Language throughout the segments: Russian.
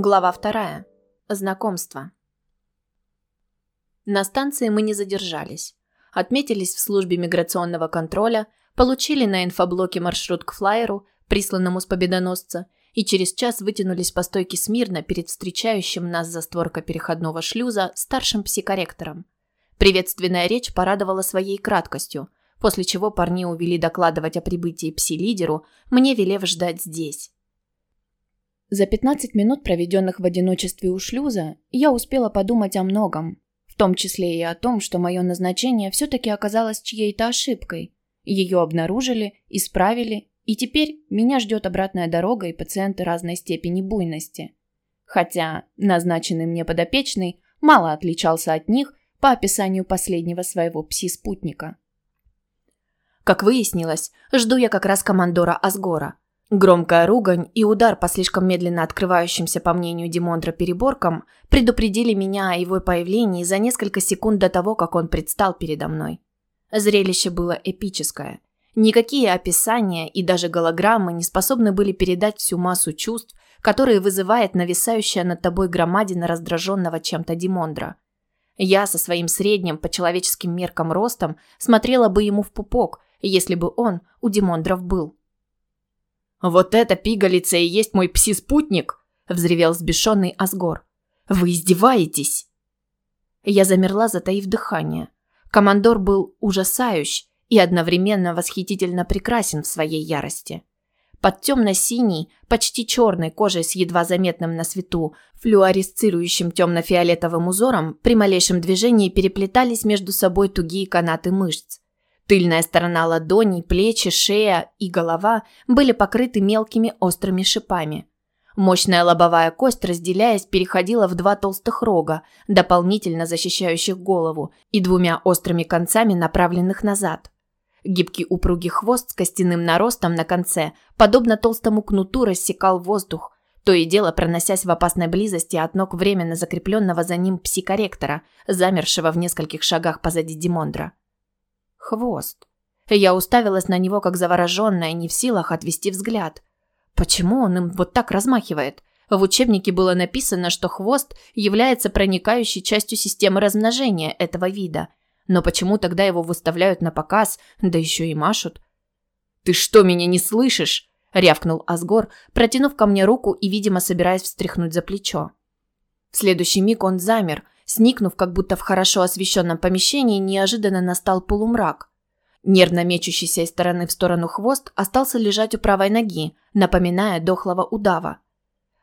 Глава вторая. Знакомство. На станции мы не задержались. Отметились в службе миграционного контроля, получили на инфоблоке маршрут к флайеру, присланному с победоносца, и через час вытянулись по стойке смирно перед встречающим нас за створка переходного шлюза старшим психоректором. Приветственная речь порадовала своей краткостью, после чего парни увели докладывать о прибытии пси-лидеру, мне велев ждать здесь. За 15 минут, проведенных в одиночестве у шлюза, я успела подумать о многом, в том числе и о том, что мое назначение все-таки оказалось чьей-то ошибкой. Ее обнаружили, исправили, и теперь меня ждет обратная дорога и пациенты разной степени буйности. Хотя назначенный мне подопечный мало отличался от них по описанию последнего своего пси-спутника. Как выяснилось, жду я как раз командора Асгора – Громкая ругань и удар по слишком медленно открывающимся, по мнению Димондра, переборкам предупредили меня о его появлении за несколько секунд до того, как он предстал передо мной. Зрелище было эпическое. Никакие описания и даже голограммы не способны были передать всю массу чувств, которые вызывает нависающая над тобой громадина раздраженного чем-то Димондра. Я со своим средним по человеческим меркам ростом смотрела бы ему в пупок, если бы он у Димондров был. «Вот эта пигалица и есть мой пси-спутник!» – взревел взбешенный Асгор. «Вы издеваетесь?» Я замерла, затаив дыхание. Командор был ужасающ и одновременно восхитительно прекрасен в своей ярости. Под темно-синей, почти черной кожей с едва заметным на свету, флюоресцирующим темно-фиолетовым узором, при малейшем движении переплетались между собой тугие канаты мышц. Тыльная сторона ладоней, плечи, шея и голова были покрыты мелкими острыми шипами. Мощная лобовая кость, разделяясь, переходила в два толстых рога, дополнительно защищающих голову, и двумя острыми концами, направленных назад. Гибкий упругий хвост с костяным наростом на конце, подобно толстому кнуту, рассекал воздух, то и дело проносясь в опасной близости от ног временно закрепленного за ним псикорректора, замершего в нескольких шагах позади Димондра. Хвост. Я уставилась на него как завороженная, не в силах отвести взгляд. Почему он им вот так размахивает? В учебнике было написано, что хвост является проникающей частью системы размножения этого вида. Но почему тогда его выставляют на показ, да еще и машут? «Ты что, меня не слышишь?» – рявкнул Асгор, протянув ко мне руку и, видимо, собираясь встряхнуть за плечо. В следующий миг он замер – Сникнув, как будто в хорошо освещенном помещении, неожиданно настал полумрак. Нервно мечущийся из стороны в сторону хвост остался лежать у правой ноги, напоминая дохлого удава.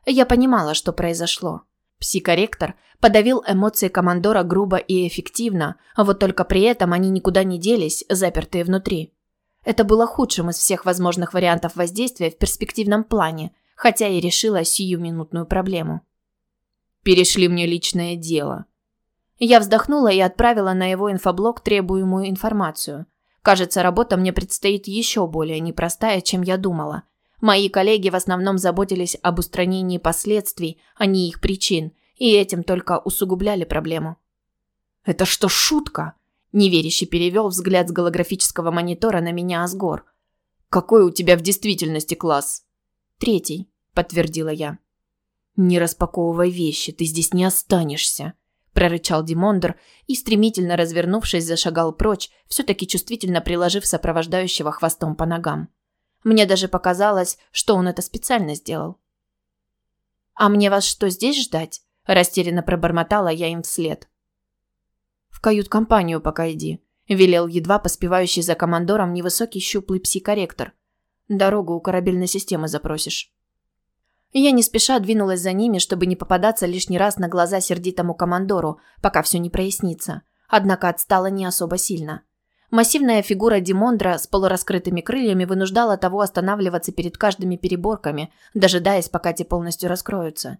Я понимала, что произошло. Психоректор подавил эмоции командора грубо и эффективно, а вот только при этом они никуда не делись, запертые внутри. Это было худшим из всех возможных вариантов воздействия в перспективном плане, хотя и решило сиюминутную проблему. «Перешли мне личное дело», я вздохнула и отправила на его инфоблог требуемую информацию. Кажется, работа мне предстоит еще более непростая, чем я думала. Мои коллеги в основном заботились об устранении последствий, а не их причин, и этим только усугубляли проблему. «Это что, шутка?» – неверяще перевел взгляд с голографического монитора на меня Асгор. «Какой у тебя в действительности класс?» «Третий», – подтвердила я. «Не распаковывай вещи, ты здесь не останешься», прорычал Димондр и, стремительно развернувшись, зашагал прочь, все-таки чувствительно приложив сопровождающего хвостом по ногам. Мне даже показалось, что он это специально сделал. «А мне вас что, здесь ждать?» – растерянно пробормотала я им вслед. «В кают-компанию пока иди», – велел едва поспевающий за командором невысокий щуплый пси-корректор. «Дорогу у корабельной системы запросишь». Я не спеша двинулась за ними, чтобы не попадаться лишний раз на глаза сердитому командору, пока все не прояснится. Однако отстала не особо сильно. Массивная фигура Димондра с полураскрытыми крыльями вынуждала того останавливаться перед каждыми переборками, дожидаясь, пока те полностью раскроются.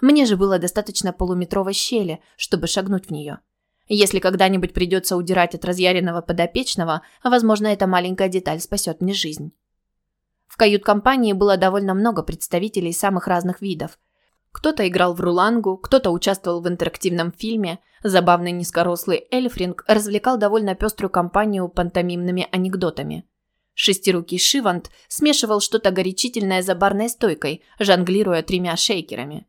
Мне же было достаточно полуметровой щели, чтобы шагнуть в нее. Если когда-нибудь придется удирать от разъяренного подопечного, возможно, эта маленькая деталь спасет мне жизнь. В кают-компании было довольно много представителей самых разных видов. Кто-то играл в рулангу, кто-то участвовал в интерактивном фильме. Забавный низкорослый Эльфринг развлекал довольно пеструю компанию пантомимными анекдотами. Шестирукий Шивант смешивал что-то горячительное за барной стойкой, жонглируя тремя шейкерами.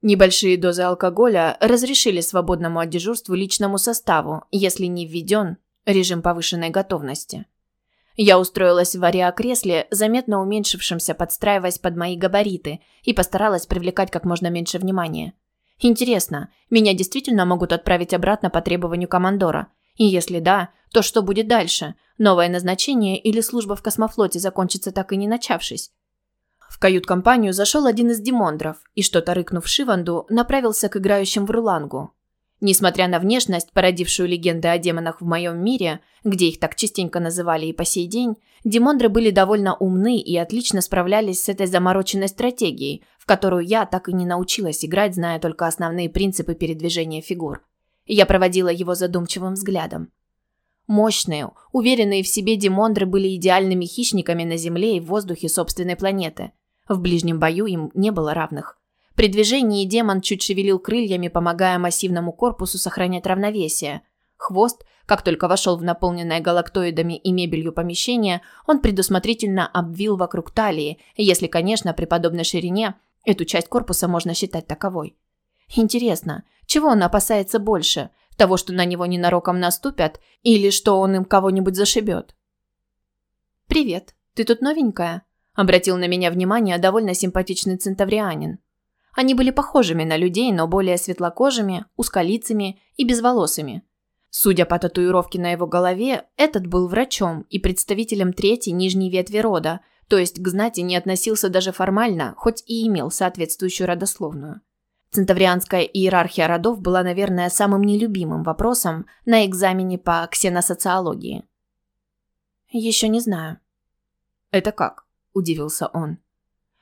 Небольшие дозы алкоголя разрешили свободному от дежурству личному составу, если не введен режим повышенной готовности. Я устроилась в ариокресле, заметно уменьшившемся, подстраиваясь под мои габариты, и постаралась привлекать как можно меньше внимания. Интересно, меня действительно могут отправить обратно по требованию командора? И если да, то что будет дальше? Новое назначение или служба в космофлоте закончится так и не начавшись? В кают-компанию зашел один из демондров и, что-то рыкнув Шиванду, направился к играющим в рулангу. Несмотря на внешность, породившую легенды о демонах в моем мире, где их так частенько называли и по сей день, демондры были довольно умны и отлично справлялись с этой замороченной стратегией, в которую я так и не научилась играть, зная только основные принципы передвижения фигур. Я проводила его задумчивым взглядом. Мощные, уверенные в себе демондры были идеальными хищниками на Земле и в воздухе собственной планеты. В ближнем бою им не было равных. При движении демон чуть шевелил крыльями, помогая массивному корпусу сохранять равновесие. Хвост, как только вошел в наполненное галактоидами и мебелью помещение, он предусмотрительно обвил вокруг талии, если, конечно, при подобной ширине эту часть корпуса можно считать таковой. Интересно, чего он опасается больше? Того, что на него ненароком наступят, или что он им кого-нибудь зашибет? «Привет, ты тут новенькая?» – обратил на меня внимание довольно симпатичный центаврианин. Они были похожими на людей, но более светлокожими, узколицами и безволосыми. Судя по татуировке на его голове, этот был врачом и представителем третьей нижней ветви рода, то есть к знати не относился даже формально, хоть и имел соответствующую родословную. Центаврианская иерархия родов была, наверное, самым нелюбимым вопросом на экзамене по ксеносоциологии. «Еще не знаю». «Это как?» – удивился он.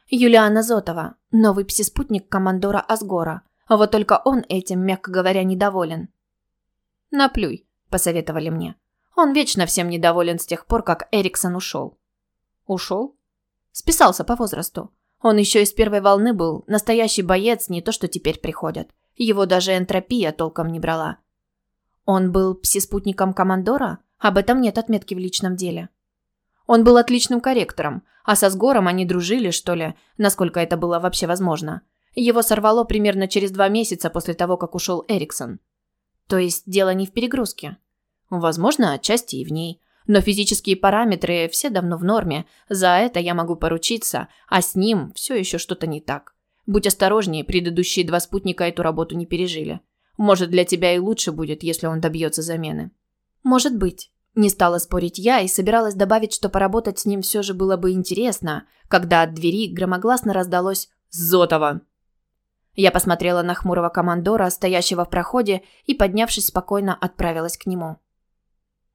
Юлиана Зотова, новый псиспутник командора Асгора. А вот только он этим, мягко говоря, недоволен. «Наплюй», – посоветовали мне. Он вечно всем недоволен с тех пор, как Эриксон ушел. Ушел? Списался по возрасту. Он еще из первой волны был, настоящий боец, не то что теперь приходят. Его даже энтропия толком не брала. Он был псиспутником командора? Об этом нет отметки в личном деле. Он был отличным корректором, а со Сгором они дружили, что ли, насколько это было вообще возможно. Его сорвало примерно через два месяца после того, как ушел Эриксон. То есть дело не в перегрузке. Возможно, отчасти и в ней. Но физические параметры все давно в норме. За это я могу поручиться, а с ним все еще что-то не так. Будь осторожнее, предыдущие два спутника эту работу не пережили. Может, для тебя и лучше будет, если он добьется замены. Может быть. Не стала спорить я и собиралась добавить, что поработать с ним все же было бы интересно, когда от двери громогласно раздалось «Зотова!». Я посмотрела на хмурого командора, стоящего в проходе, и, поднявшись, спокойно отправилась к нему.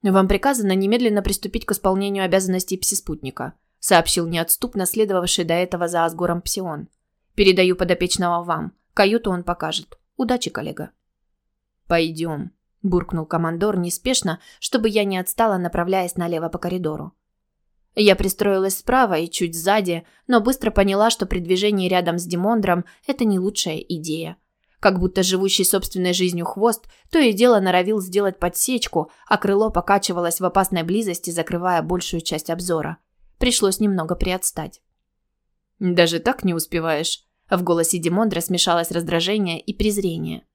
«Вам приказано немедленно приступить к исполнению обязанностей псиспутника», сообщил неотступно следовавший до этого за Асгором Псион. «Передаю подопечного вам. Каюту он покажет. Удачи, коллега». «Пойдем», – буркнул командор неспешно, чтобы я не отстала, направляясь налево по коридору. Я пристроилась справа и чуть сзади, но быстро поняла, что при движении рядом с Димондром это не лучшая идея. Как будто живущий собственной жизнью хвост то и дело норовил сделать подсечку, а крыло покачивалось в опасной близости, закрывая большую часть обзора. Пришлось немного приотстать. «Даже так не успеваешь?» В голосе Димондра смешалось раздражение и презрение.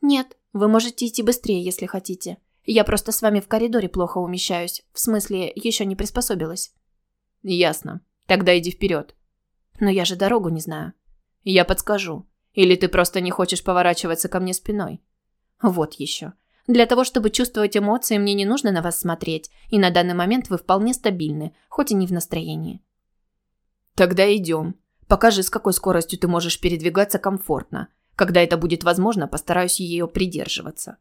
«Нет, вы можете идти быстрее, если хотите. Я просто с вами в коридоре плохо умещаюсь. В смысле, еще не приспособилась». «Ясно. Тогда иди вперед». «Но я же дорогу не знаю». «Я подскажу. Или ты просто не хочешь поворачиваться ко мне спиной?» «Вот еще. Для того, чтобы чувствовать эмоции, мне не нужно на вас смотреть, и на данный момент вы вполне стабильны, хоть и не в настроении». «Тогда идем. Покажи, с какой скоростью ты можешь передвигаться комфортно. Когда это будет возможно, постараюсь ее придерживаться.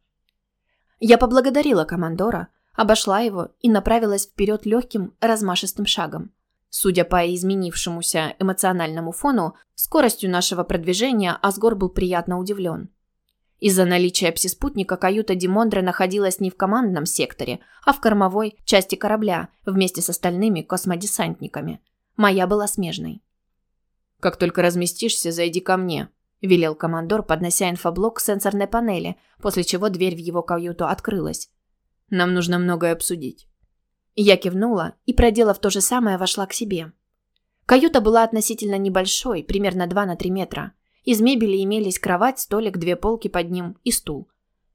Я поблагодарила командора, обошла его и направилась вперед легким, размашистым шагом. Судя по изменившемуся эмоциональному фону, скоростью нашего продвижения Асгор был приятно удивлен. Из-за наличия псиспутника каюта Димондра находилась не в командном секторе, а в кормовой части корабля вместе с остальными космодесантниками. Моя была смежной. «Как только разместишься, зайди ко мне», велел командор, поднося инфоблок к сенсорной панели, после чего дверь в его каюту открылась. Нам нужно многое обсудить. Я кивнула и, проделав то же самое, вошла к себе. Каюта была относительно небольшой, примерно 2 на 3 метра. Из мебели имелись кровать, столик, две полки под ним и стул.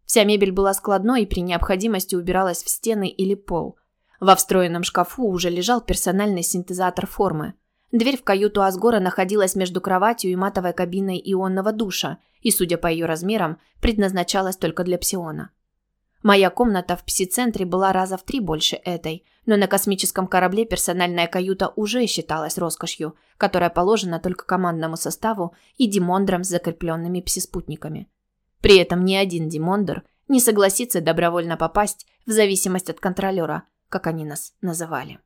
Вся мебель была складной и при необходимости убиралась в стены или пол. Во встроенном шкафу уже лежал персональный синтезатор формы. Дверь в каюту Асгора находилась между кроватью и матовой кабиной ионного душа и, судя по ее размерам, предназначалась только для псиона. Моя комната в пси-центре была раза в три больше этой, но на космическом корабле персональная каюта уже считалась роскошью, которая положена только командному составу и демондрам с закрепленными пси-спутниками. При этом ни один демондр не согласится добровольно попасть в зависимость от контролера, как они нас называли.